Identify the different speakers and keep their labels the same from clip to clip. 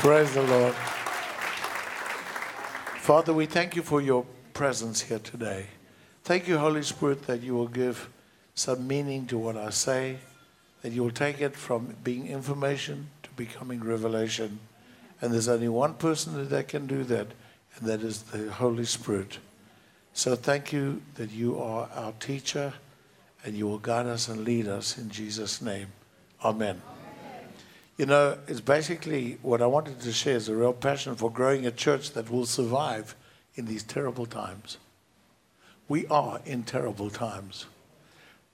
Speaker 1: Praise the Lord. Father, we thank you for your presence here today. Thank you, Holy Spirit, that you will give some meaning to what I say, that you will take it from being information to becoming revelation. And there's only one person that can do that, and that is the Holy Spirit. So thank you that you are our teacher and you will guide us and lead us in Jesus' name. Amen. You know, it's basically what I wanted to share is a real passion for growing a church that will survive in these terrible times. We are in terrible times.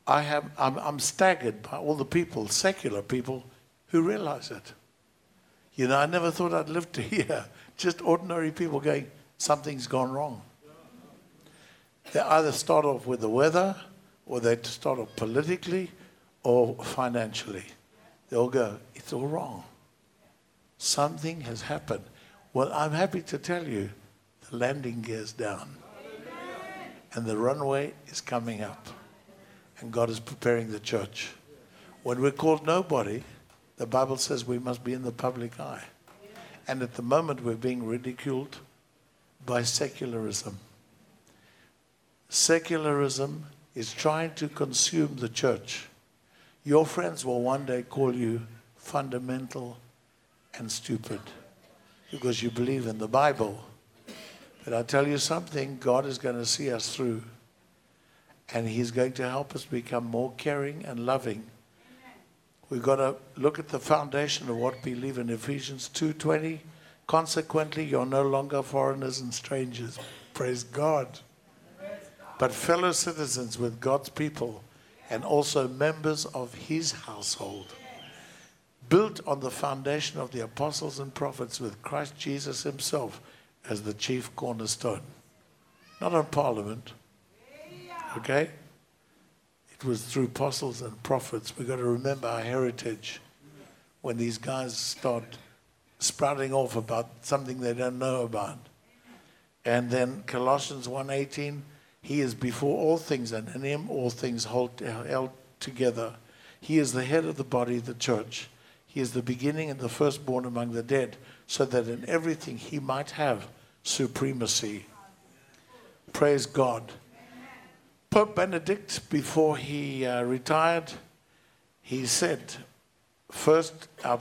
Speaker 1: I have, I'm, I'm staggered by all the people, secular people, who realize it. You know, I never thought I'd live to hear just ordinary people going, something's gone wrong. They either start off with the weather, or they start off politically, or financially. They'll go, it's all wrong. Something has happened. Well, I'm happy to tell you the landing gear's down. And the runway is coming up. And God is preparing the church. When we're called nobody, the Bible says we must be in the public eye. And at the moment, we're being ridiculed by secularism. Secularism is trying to consume the church. Your friends will one day call you fundamental and stupid because you believe in the Bible. But I tell you something, God is going to see us through. And He's going to help us become more caring and loving. We've got to look at the foundation of what we believe in Ephesians 2:20. Consequently, you're no longer foreigners and strangers. Praise God. But fellow citizens with God's people and also members of his household, built on the foundation of the apostles and prophets with Christ Jesus himself as the chief cornerstone. Not on parliament. Okay? It was through apostles and prophets. We've got to remember our heritage when these guys start sprouting off about something they don't know about. And then Colossians 1:18 he is before all things, and in him all things hold held together. He is the head of the body, the church. He is the beginning and the firstborn among the dead, so that in everything he might have supremacy. Praise God. Pope Benedict, before he uh, retired, he said, first, uh,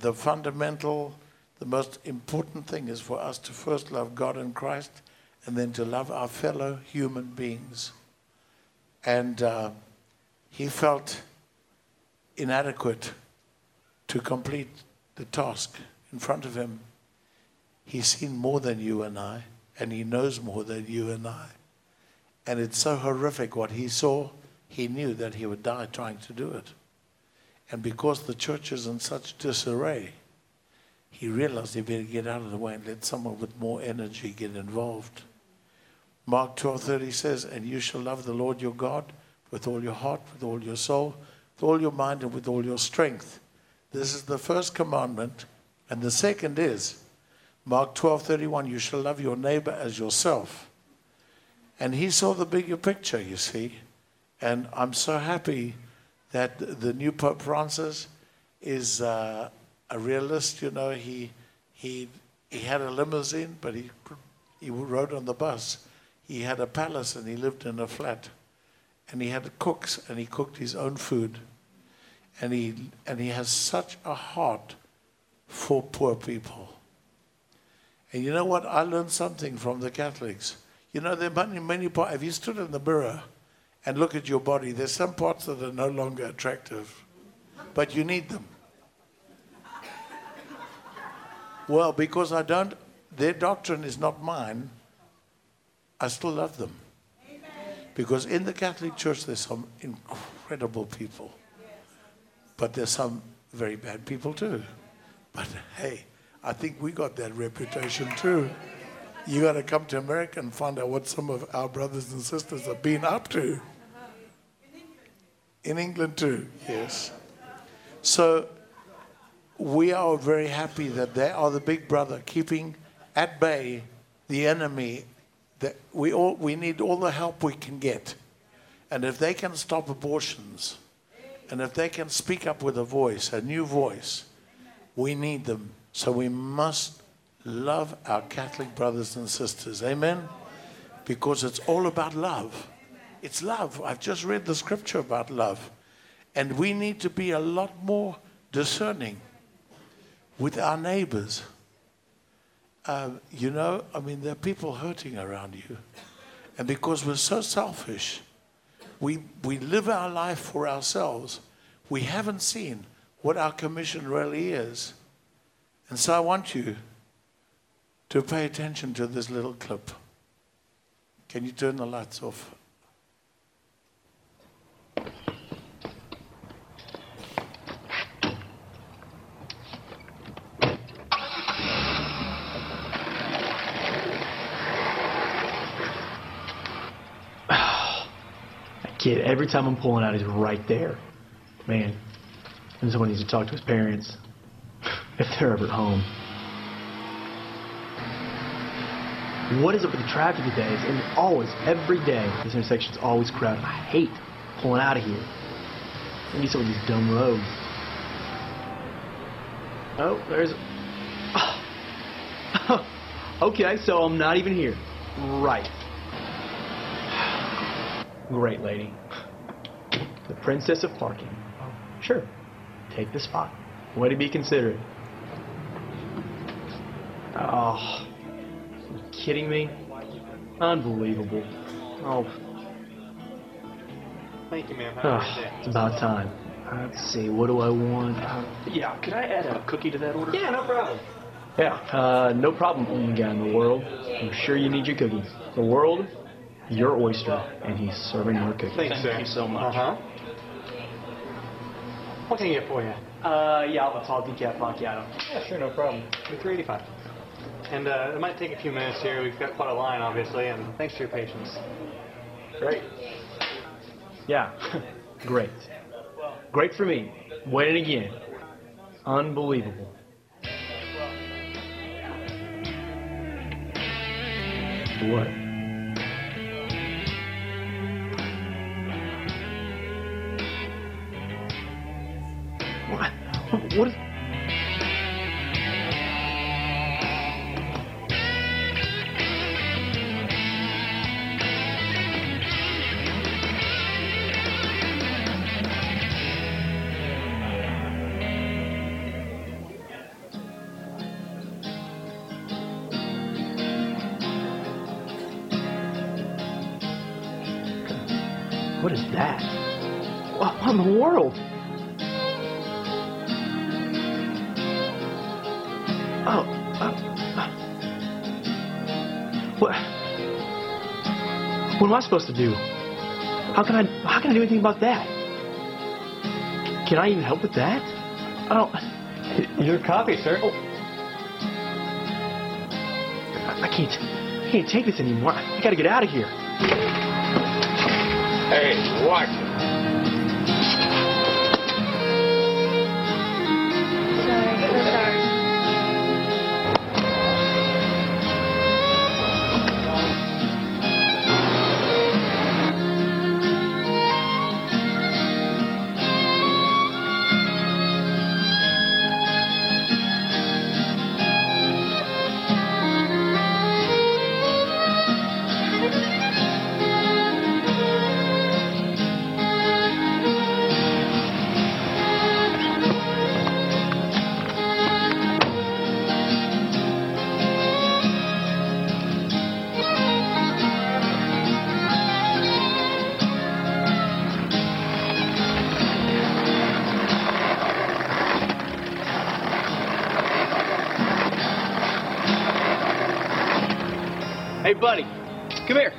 Speaker 1: the fundamental, the most important thing is for us to first love God and Christ and then to love our fellow human beings. And uh, he felt inadequate to complete the task in front of him. He's seen more than you and I, and he knows more than you and I. And it's so horrific what he saw, he knew that he would die trying to do it. And because the church is in such disarray, he realized he better get out of the way and let someone with more energy get involved. Mark 12:30 says, "And you shall love the Lord your God with all your heart, with all your soul, with all your mind, and with all your strength." This is the first commandment, and the second is Mark 12:31, "You shall love your neighbor as yourself." And he saw the bigger picture, you see. And I'm so happy that the new Pope Francis is uh, a realist. You know, he he he had a limousine, but he he rode on the bus he had a palace and he lived in a flat. And he had cooks and he cooked his own food. And he, and he has such a heart for poor people. And you know what? I learned something from the Catholics. You know, there are many, many parts. If you stood in the mirror and look at your body, there's some parts that are no longer attractive, but you need them. Well, because I don't, their doctrine is not mine. I still love them. Because in the Catholic Church, there's some incredible people. But there's some very bad people too. But hey, I think we got that reputation too. You got to come to America and find out what some of our brothers and sisters have been up to. In England too, yes. So we are very happy that they are the big brother keeping at bay the enemy that we, all, we need all the help we can get. And if they can stop abortions, and if they can speak up with a voice, a new voice, we need them So we must love our Catholic brothers and sisters. Amen? Because it's all about love. It's love. I've just read the scripture about love. And we need to be a lot more discerning with our neighbors. Uh, you know, I mean, there are people hurting around you. And because we're so selfish, we, we live our life for ourselves. We haven't seen what our commission really is. And so I want you to pay attention to this little clip. Can you turn the lights off?
Speaker 2: Kid, every time I'm pulling out, he's right there. Man, and someone needs to talk to his parents if they're ever at home. What is up with the traffic today? It's and always, every day, this intersection's always crowded. I hate pulling out of here. I need some of these dumb roads. Oh, there's. Okay, so I'm not even here. Right. Great lady. The princess of parking. Sure. Take the spot. Way to be considerate. Oh. You kidding me? Unbelievable. Oh.
Speaker 3: Thank you, ma'am. Have
Speaker 2: oh, it's about time. Let's see, what do I want? Uh,
Speaker 3: Yeah, could I add a cookie to that order? Yeah, no problem.
Speaker 2: yeah, uh, no problem, only guy in the world. I'm sure you need your cookies. The world, your oyster, and he's serving your cookies.
Speaker 3: Thanks,
Speaker 4: Thank
Speaker 3: sir.
Speaker 4: you so much.
Speaker 3: Uh-huh. What can I get for you?
Speaker 2: Uh, yeah, I'll tall decaf macchiato.
Speaker 3: Yeah, sure, no problem. Be 385 And uh, it might take a few minutes here. We've got quite a line, obviously, and thanks for your patience.
Speaker 2: Great. Yeah, great. Great for me. Winning again. Unbelievable. What? What? What is... What is that? What in the world? I supposed to do? How can I? How can I do anything about that? Can I even help with that? I don't.
Speaker 3: Your coffee, sir.
Speaker 2: Oh. I I can't. I can't take this anymore. I gotta get out of here.
Speaker 4: Hey, watch
Speaker 2: Buddy, come here.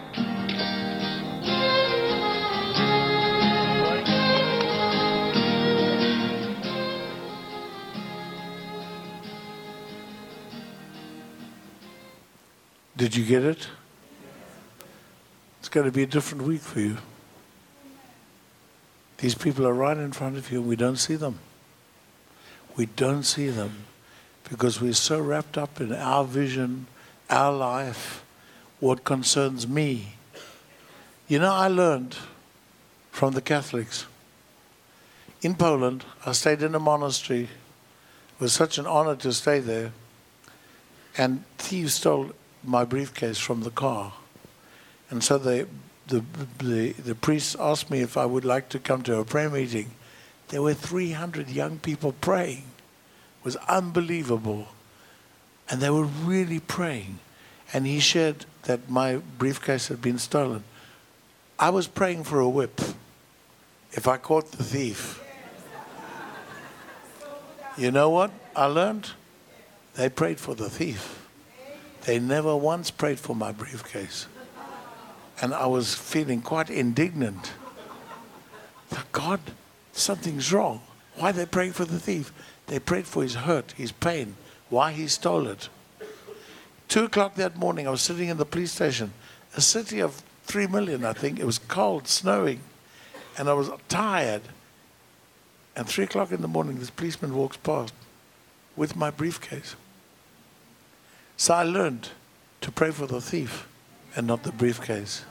Speaker 1: Did you get it? It's going to be a different week for you. These people are right in front of you and we don't see them. We don't see them because we're so wrapped up in our vision, our life, what concerns me. You know, I learned from the Catholics. In Poland, I stayed in a monastery It was such an honor to stay there. And thieves stole my briefcase from the car. And so they, the, the, the priest asked me if I would like to come to a prayer meeting. There were 300 young people praying. It was unbelievable. And they were really praying. And he shared that my briefcase had been stolen. I was praying for a whip if I caught the thief. You know what I learned? They prayed for the thief. They never once prayed for my briefcase. And I was feeling quite indignant. God, something's wrong. Why they praying for the thief? They prayed for his hurt, his pain, why he stole it. Two o'clock that morning, I was sitting in the police station, a city of three million, I think. It was cold, snowing, and I was tired. And three o'clock in the morning, this policeman walks past with my briefcase. So I learned to pray for the thief and not the briefcase.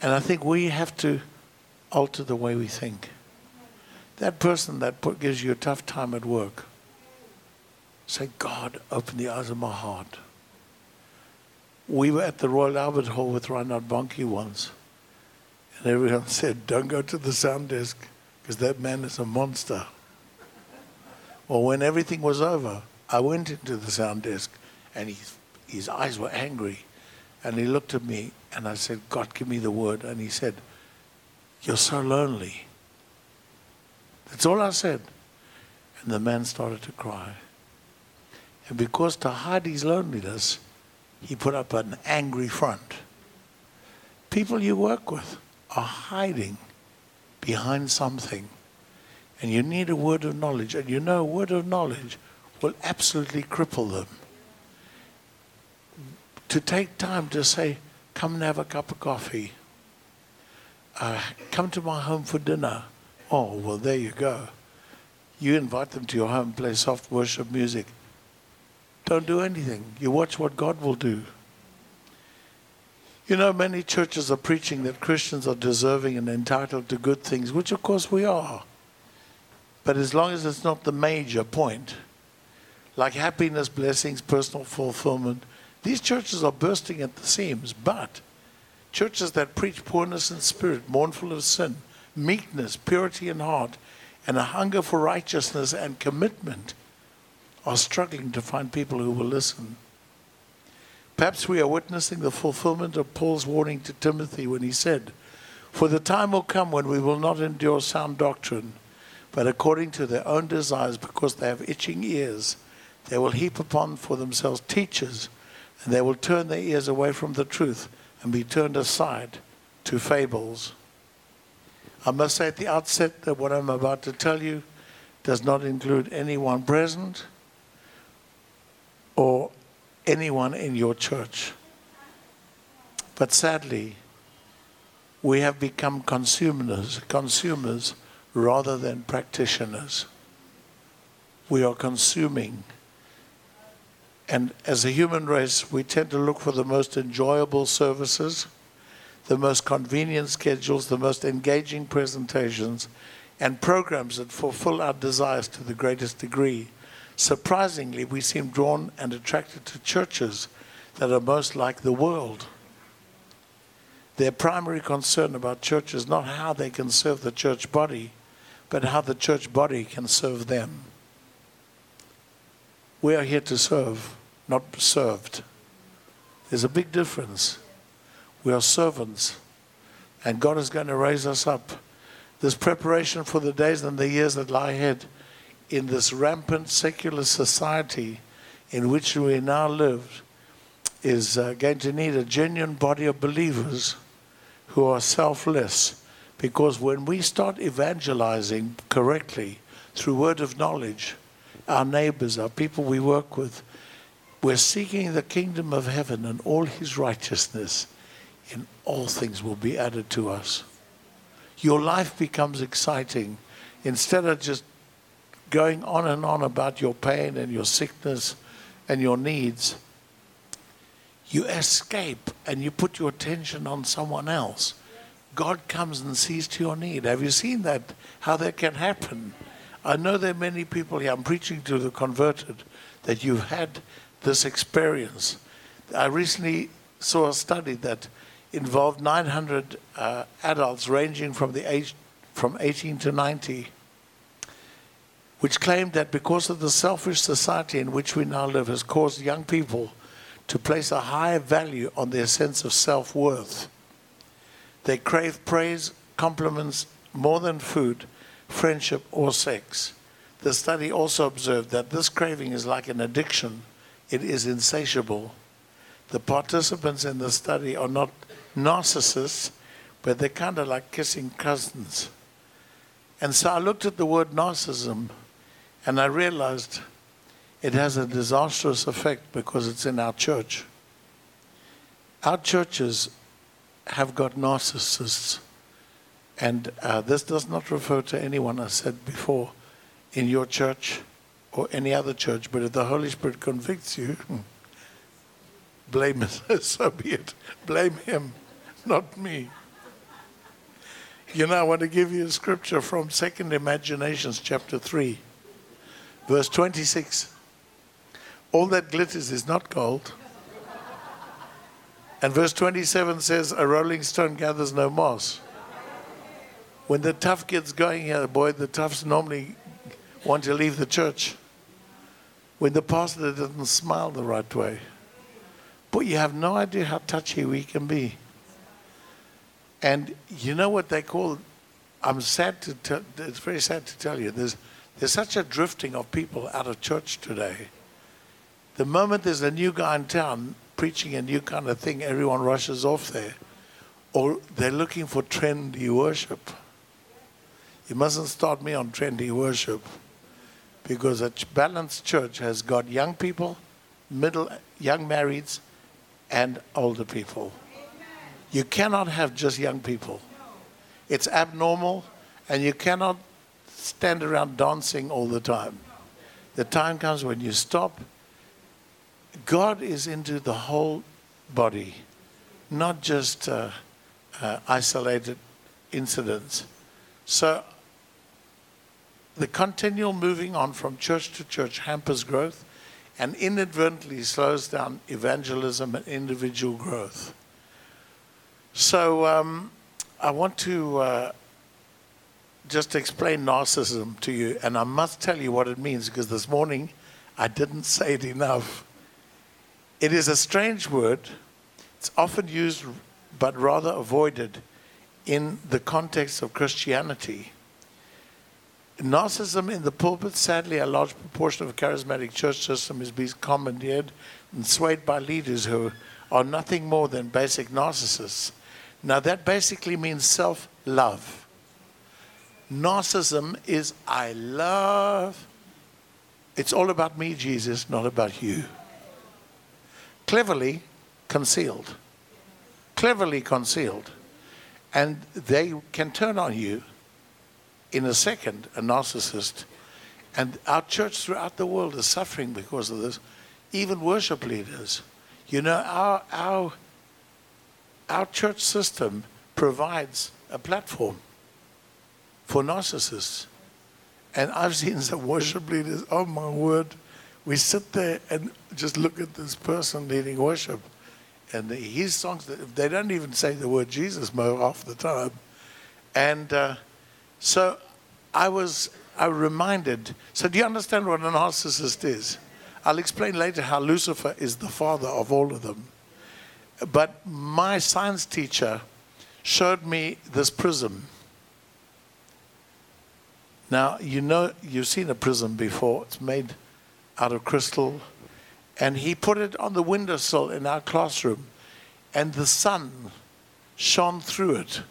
Speaker 1: And I think we have to alter the way we think. That person that gives you a tough time at work, say, God, open the eyes of my heart. We were at the Royal Albert Hall with Reinhard Bonnke once, and everyone said, Don't go to the sound desk because that man is a monster. Well, when everything was over, I went into the sound desk and his, his eyes were angry. And he looked at me and I said, God, give me the word. And he said, You're so lonely. That's all I said. And the man started to cry. And because to hide his loneliness, he put up an angry front. People you work with are hiding behind something. And you need a word of knowledge. And you know, a word of knowledge will absolutely cripple them. To take time to say, come and have a cup of coffee. Uh, come to my home for dinner. Oh, well, there you go. You invite them to your home, play soft worship music. Don't do anything. You watch what God will do. You know, many churches are preaching that Christians are deserving and entitled to good things, which of course we are. But as long as it's not the major point, like happiness, blessings, personal fulfillment, these churches are bursting at the seams. But churches that preach poorness in spirit, mournful of sin, meekness, purity in heart, and a hunger for righteousness and commitment are struggling to find people who will listen. Perhaps we are witnessing the fulfillment of Paul's warning to Timothy when he said, For the time will come when we will not endure sound doctrine, but according to their own desires, because they have itching ears, they will heap upon for themselves teachers, and they will turn their ears away from the truth and be turned aside to fables. I must say at the outset that what I'm about to tell you does not include anyone present or anyone in your church. But sadly, we have become consumers, consumers rather than practitioners. We are consuming. And as a human race, we tend to look for the most enjoyable services, the most convenient schedules, the most engaging presentations, and programs that fulfill our desires to the greatest degree. Surprisingly, we seem drawn and attracted to churches that are most like the world. Their primary concern about church is not how they can serve the church body, but how the church body can serve them. We are here to serve, not served. There's a big difference. We are servants, and God is going to raise us up. This preparation for the days and the years that lie ahead in this rampant secular society in which we now live is uh, going to need a genuine body of believers who are selfless. Because when we start evangelizing correctly through word of knowledge, our neighbors, our people we work with, we're seeking the kingdom of heaven and all his righteousness, and all things will be added to us. Your life becomes exciting instead of just going on and on about your pain and your sickness and your needs, you escape and you put your attention on someone else. God comes and sees to your need. Have you seen that? How that can happen? I know there are many people here, I'm preaching to the converted, that you've had this experience. I recently saw a study that involved 900 uh, adults ranging from the age from 18 to 90, which claimed that because of the selfish society in which we now live has caused young people to place a higher value on their sense of self worth. They crave praise, compliments more than food, friendship, or sex. The study also observed that this craving is like an addiction, it is insatiable. The participants in the study are not narcissists, but they're kind of like kissing cousins. And so I looked at the word narcissism and I realized it has a disastrous effect because it's in our church. Our churches have got narcissists. And uh, this does not refer to anyone I said before in your church or any other church, but if the Holy Spirit convicts you, blame it, so be it. Blame Him, not me. You know, I want to give you a scripture from Second Imaginations, chapter 3, verse 26. All that glitters is not gold. And verse 27 says, A rolling stone gathers no moss. When the tough gets going here, boy, the toughs normally want to leave the church. When the pastor doesn't smile the right way. But you have no idea how touchy we can be. And you know what they call, I'm sad to tell, it's very sad to tell you, there's, there's such a drifting of people out of church today. The moment there's a new guy in town preaching a new kind of thing, everyone rushes off there. Or they're looking for trendy worship. You mustn't start me on trendy worship because a balanced church has got young people, middle, young marrieds, and older people. You cannot have just young people. It's abnormal, and you cannot stand around dancing all the time. The time comes when you stop. God is into the whole body, not just uh, uh, isolated incidents. So the continual moving on from church to church hampers growth and inadvertently slows down evangelism and individual growth. So um, I want to uh, just explain narcissism to you, and I must tell you what it means because this morning I didn't say it enough. It is a strange word. It's often used but rather avoided in the context of Christianity narcissism in the pulpit, sadly, a large proportion of charismatic church system is being commandeered and swayed by leaders who are nothing more than basic narcissists. Now, that basically means self love. Narcissism is I love. It's all about me, Jesus, not about you. Cleverly concealed. Cleverly concealed. And they can turn on you in a second, a narcissist. And our church throughout the world is suffering because of this. Even worship leaders. You know, our, our, our church system provides a platform for narcissists. And I've seen some worship leaders, oh my word, we sit there and just look at this person leading worship. And his songs, they don't even say the word Jesus more half the time. And uh, so I was I reminded. So, do you understand what a narcissist is? I'll explain later how Lucifer is the father of all of them. But my science teacher showed me this prism. Now, you know, you've seen a prism before, it's made out of crystal. And he put it on the windowsill in our classroom, and the sun shone through it.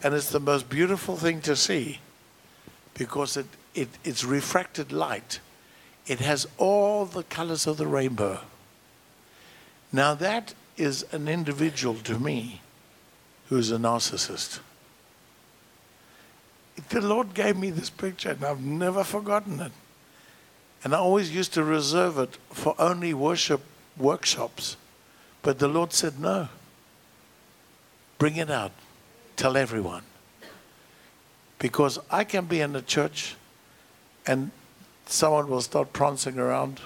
Speaker 1: And it's the most beautiful thing to see because it, it, it's refracted light. It has all the colors of the rainbow. Now, that is an individual to me who's a narcissist. The Lord gave me this picture, and I've never forgotten it. And I always used to reserve it for only worship workshops. But the Lord said, no. Bring it out. Tell everyone. Because I can be in a church and someone will start prancing around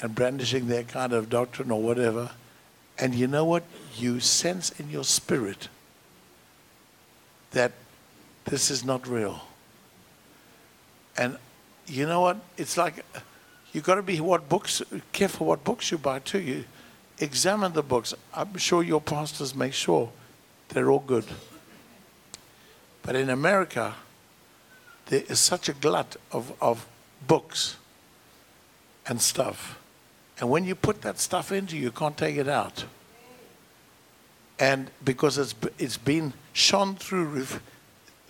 Speaker 1: and brandishing their kind of doctrine or whatever. And you know what? You sense in your spirit that this is not real. And you know what? It's like you've got to be what books careful what books you buy too. You examine the books. I'm sure your pastors make sure they're all good. But in America, there is such a glut of, of books and stuff. And when you put that stuff into you, you can't take it out. And because it's, it's been shone through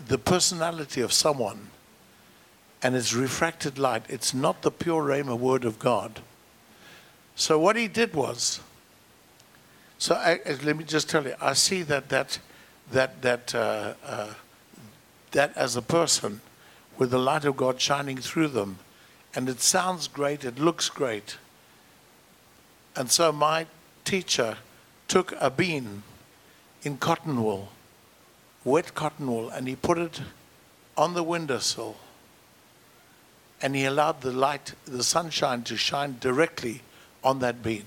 Speaker 1: the personality of someone and it's refracted light, it's not the pure Rhema word of God. So what he did was, so I, let me just tell you, I see that that that that uh, uh, that as a person with the light of God shining through them, and it sounds great, it looks great. And so my teacher took a bean in cotton wool, wet cotton wool, and he put it on the windowsill. And he allowed the light, the sunshine to shine directly on that bean,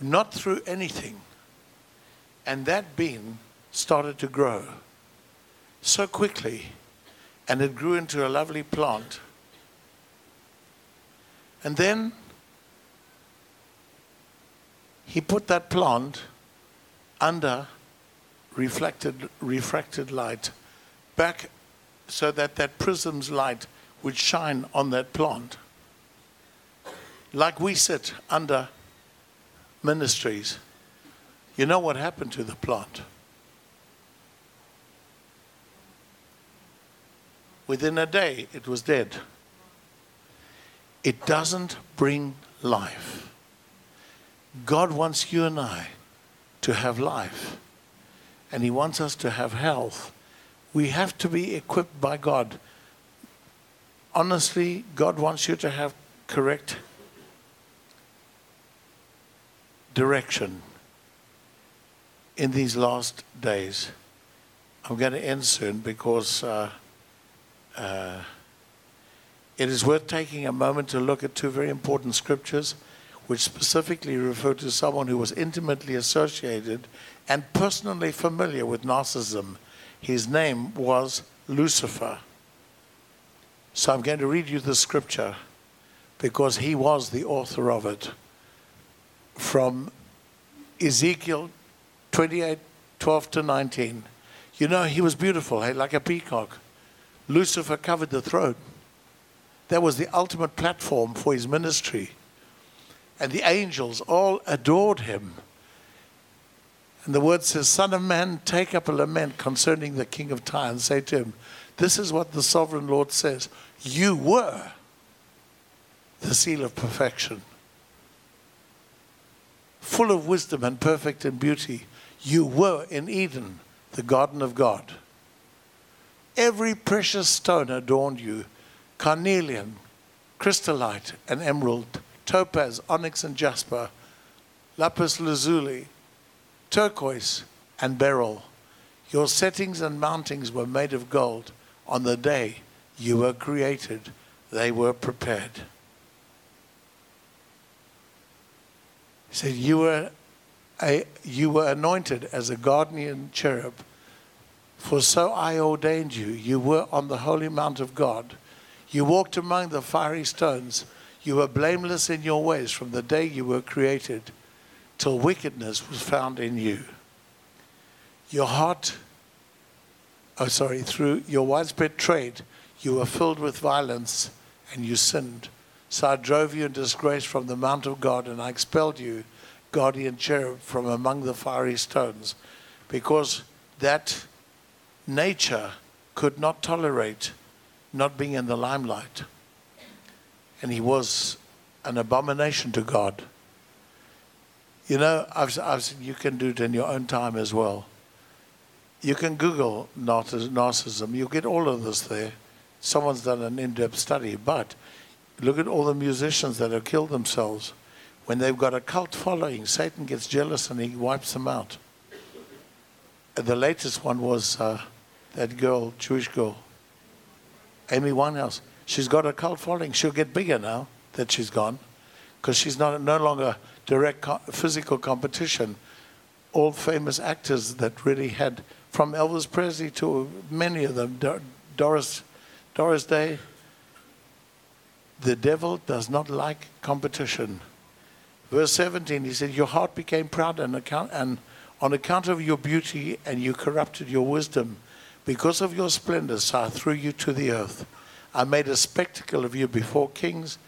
Speaker 1: not through anything. And that bean started to grow so quickly, and it grew into a lovely plant. And then he put that plant under reflected, refracted light back so that that prism's light would shine on that plant. Like we sit under ministries. You know what happened to the plant? Within a day, it was dead. It doesn't bring life. God wants you and I to have life, and He wants us to have health. We have to be equipped by God. Honestly, God wants you to have correct direction in these last days. I'm going to end soon because. Uh, uh, it is worth taking a moment to look at two very important scriptures which specifically refer to someone who was intimately associated and personally familiar with Gnosticism. His name was Lucifer. So I'm going to read you the scripture because he was the author of it from Ezekiel 28 12 to 19. You know, he was beautiful, hey, like a peacock. Lucifer covered the throne. That was the ultimate platform for his ministry. And the angels all adored him. And the word says, Son of man, take up a lament concerning the king of Tyre and say to him, This is what the sovereign Lord says. You were the seal of perfection, full of wisdom and perfect in beauty. You were in Eden, the garden of God. Every precious stone adorned you carnelian, chrysolite, and emerald, topaz, onyx, and jasper, lapis lazuli, turquoise, and beryl. Your settings and mountings were made of gold. On the day you were created, they were prepared. He said, You were, a, you were anointed as a guardian cherub for so I ordained you. You were on the holy mount of God. You walked among the fiery stones. You were blameless in your ways from the day you were created till wickedness was found in you. Your heart, oh, sorry, through your widespread trade, you were filled with violence and you sinned. So I drove you in disgrace from the mount of God and I expelled you, guardian cherub, from among the fiery stones because that nature could not tolerate not being in the limelight. And he was an abomination to God. You know, I've, I've, you can do it in your own time as well. You can Google narcissism. You'll get all of this there. Someone's done an in depth study. But look at all the musicians that have killed themselves. When they've got a cult following, Satan gets jealous and he wipes them out. The latest one was. Uh, that girl, Jewish girl. Amy Winehouse. She's got a cult following. She'll get bigger now that she's gone because she's not, no longer direct co- physical competition. All famous actors that really had, from Elvis Presley to many of them, Dor- Doris, Doris Day, the devil does not like competition. Verse 17, he said, Your heart became proud and, account, and on account of your beauty, and you corrupted your wisdom. Because of your splendor, so I threw you to the earth. I made a spectacle of you before kings.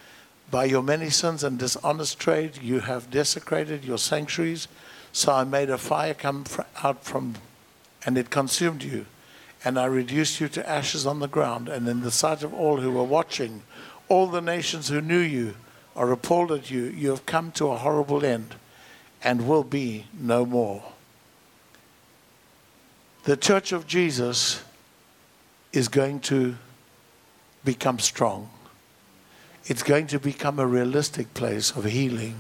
Speaker 1: By your many sins and dishonest trade, you have desecrated your sanctuaries. So I made a fire come out from, and it consumed you. And I reduced you to ashes on the ground. And in the sight of all who were watching, all the nations who knew you are appalled at you. You have come to a horrible end and will be no more. The church of Jesus is going to become strong. It's going to become a realistic place of healing,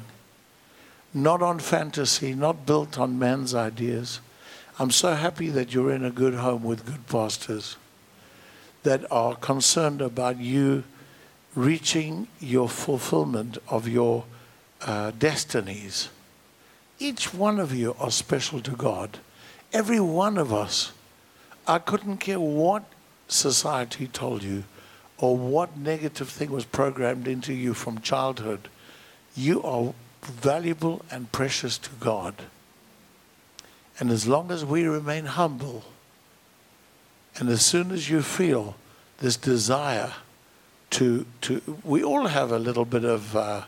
Speaker 1: not on fantasy, not built on man's ideas. I'm so happy that you're in a good home with good pastors that are concerned about you reaching your fulfillment of your uh, destinies. Each one of you are special to God. Every one of us. I couldn't care what society told you or what negative thing was programmed into you from childhood. You are valuable and precious to God. And as long as we remain humble, and as soon as you feel this desire to, to we all have a little bit of uh,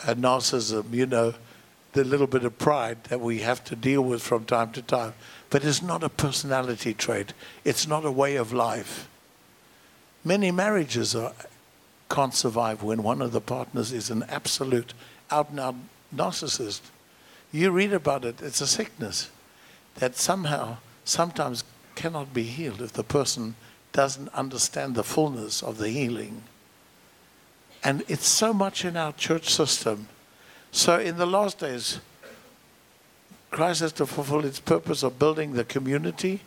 Speaker 1: narcissism, you know, the little bit of pride that we have to deal with from time to time. But it's not a personality trait, it's not a way of life. Many marriages are, can't survive when one of the partners is an absolute out and out narcissist. You read about it, it's a sickness that somehow, sometimes cannot be healed if the person doesn't understand the fullness of the healing. And it's so much in our church system. So in the last days, Christ has to fulfill its purpose of building the community.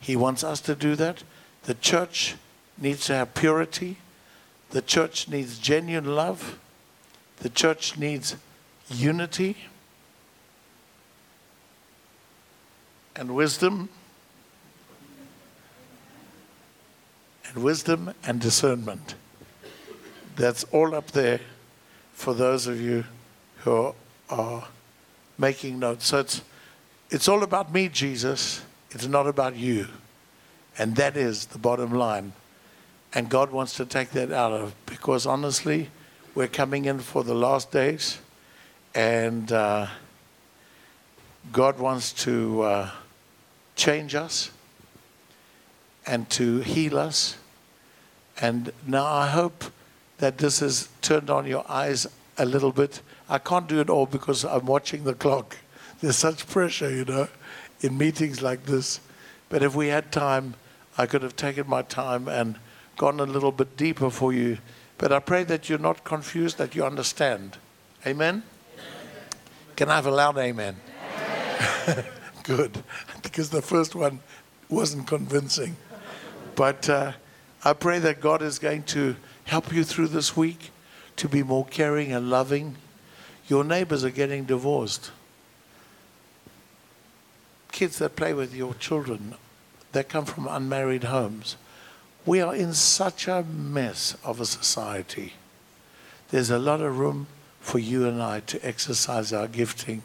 Speaker 1: He wants us to do that. The church needs to have purity. The church needs genuine love. The church needs unity and wisdom. And wisdom and discernment. That's all up there for those of you who are making notes. So it's, it's all about me, Jesus. It's not about you. And that is the bottom line. And God wants to take that out of because honestly, we're coming in for the last days, and uh, God wants to uh, change us and to heal us. And now I hope that this has turned on your eyes a little bit. I can't do it all because I'm watching the clock. There's such pressure, you know, in meetings like this. But if we had time, I could have taken my time and gone a little bit deeper for you. But I pray that you're not confused, that you understand. Amen? Can I have a loud amen? Good. Because the first one wasn't convincing. But uh, I pray that God is going to help you through this week to be more caring and loving. Your neighbors are getting divorced. Kids that play with your children, they come from unmarried homes. We are in such a mess of a society. There's a lot of room for you and I to exercise our gifting